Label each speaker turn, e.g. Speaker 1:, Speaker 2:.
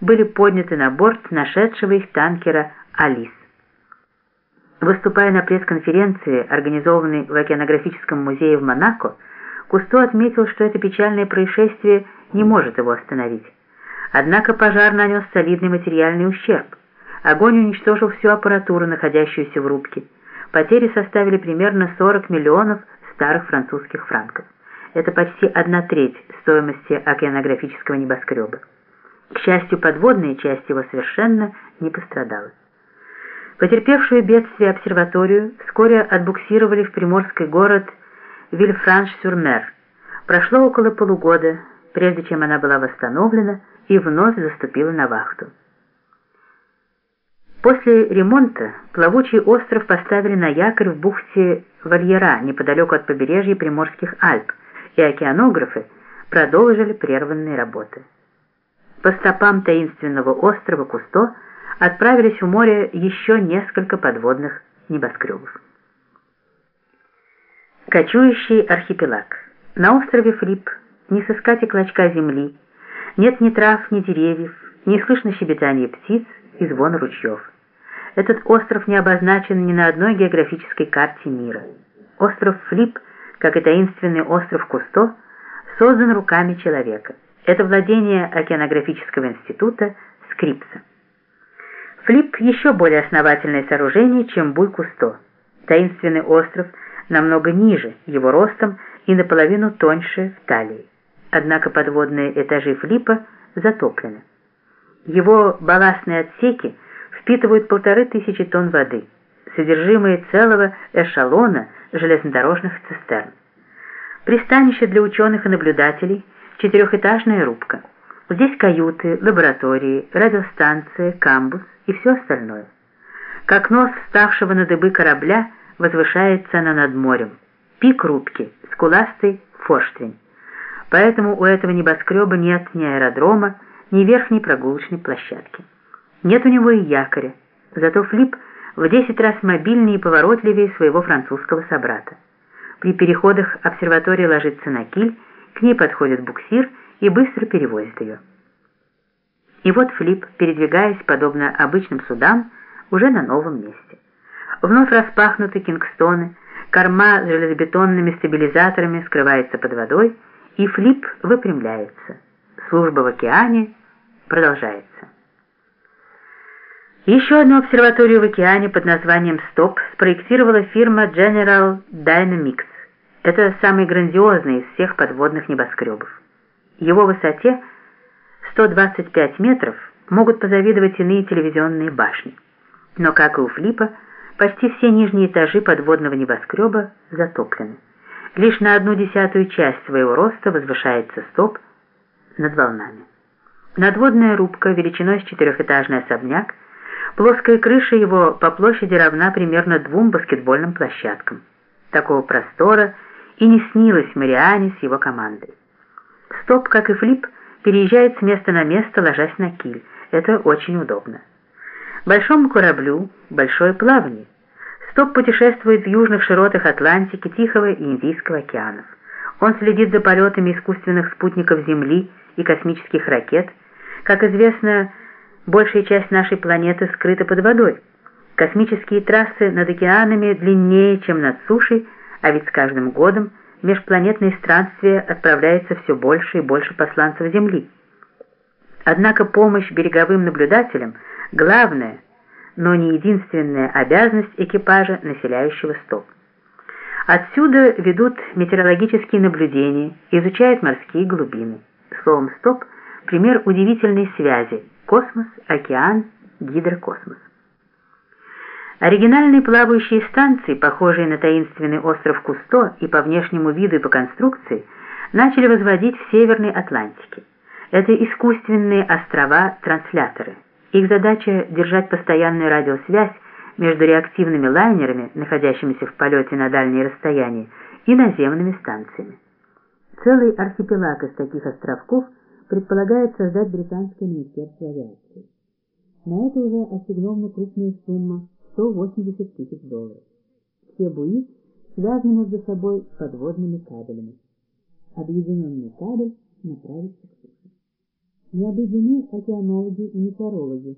Speaker 1: были подняты на борт нашедшего их танкера «Алис». Выступая на пресс-конференции, организованной в океанографическом музее в Монако, Кусто отметил, что это печальное происшествие не может его остановить. Однако пожар нанес солидный материальный ущерб. Огонь уничтожил всю аппаратуру, находящуюся в рубке. Потери составили примерно 40 миллионов старых французских франков. Это почти одна треть стоимости океанографического небоскреба. К счастью, подводная часть его совершенно не пострадала. Потерпевшую бедствие обсерваторию вскоре отбуксировали в приморский город Вильфранш-сюр-Мер. Прошло около полугода, прежде чем она была восстановлена и вновь заступила на вахту. После ремонта плавучий остров поставили на якорь в бухте Вальера, неподалеку от побережья Приморских Альп, и океанографы продолжили прерванные работы. По стопам таинственного острова Кусто отправились в море еще несколько подводных небоскребов. Кочующий архипелаг. На острове Флип не сыскать и клочка земли, нет ни трав, ни деревьев, не слышно щебетания птиц и звон ручьев. Этот остров не обозначен ни на одной географической карте мира. Остров Флип, как и таинственный остров Кусто, создан руками человека. Это владение океанографического института Скрипса. Флип – еще более основательное сооружение, чем Буй-Кусто. Таинственный остров намного ниже, его ростом и наполовину тоньше в талии. Однако подводные этажи Флипа затоплены. Его балластные отсеки впитывают полторы тысячи тонн воды, содержимое целого эшелона железнодорожных цистерн. Пристанище для ученых и наблюдателей – четырехэтажная рубка. Здесь каюты, лаборатории, радиостанция, камбус и все остальное. Как нос вставшего на дыбы корабля возвышается она над морем. Пик рубки, скуластый форштвень. Поэтому у этого небоскреба нет ни аэродрома, ни верхней прогулочной площадки. Нет у него и якоря, зато Флип в 10 раз мобильнее и поворотливее своего французского собрата. При переходах обсерватория ложится на киль, к ней подходит буксир и быстро перевозит ее. И вот Флип, передвигаясь, подобно обычным судам, уже на новом месте. Вновь распахнуты кингстоны, корма с железобетонными стабилизаторами скрывается под водой, и Флип выпрямляется. Служба в океане продолжается. Еще одну обсерваторию в океане под названием «Стоп» спроектировала фирма General Dynamics. Это самый грандиозный из всех подводных небоскребов. Его высоте 125 метров могут позавидовать иные телевизионные башни. Но, как и у Флипа, почти все нижние этажи подводного небоскреба затоплены. Лишь на одну десятую часть своего роста возвышается стоп над волнами. Надводная рубка величиной с четырехэтажный особняк, плоская крыша его по площади равна примерно двум баскетбольным площадкам. Такого простора и не снилось Мариане с его командой. Стоп, как и Флип, переезжает с места на место, ложась на киль. Это очень удобно. Большому кораблю большое плавание. Стоп путешествует в южных широтах Атлантики, Тихого и Индийского океанов. Он следит за полетами искусственных спутников Земли и космических ракет. Как известно, большая часть нашей планеты скрыта под водой. Космические трассы над океанами длиннее, чем над сушей, а ведь с каждым годом межпланетные странствия отправляется все больше и больше посланцев Земли. Однако помощь береговым наблюдателям – главная, но не единственная обязанность экипажа, населяющего стоп. Отсюда ведут метеорологические наблюдения, изучают морские глубины. Словом «стоп» – пример удивительной связи – космос, океан, гидрокосмос. Оригинальные плавающие станции, похожие на таинственный остров Кусто и по внешнему виду и по конструкции, начали возводить в Северной Атлантике. Это искусственные острова-трансляторы. Их задача – держать постоянную радиосвязь между реактивными лайнерами, находящимися в полете на дальние расстояния, и наземными станциями. Целый архипелаг из таких островков предполагает создать британское министерство авиации. На это уже ассигнована крупная сумма 180 тысяч долларов. Все буи связаны между собой подводными кабелями. Объединенный кабель направится к суше. Не обойдены океанологи и метеорологи.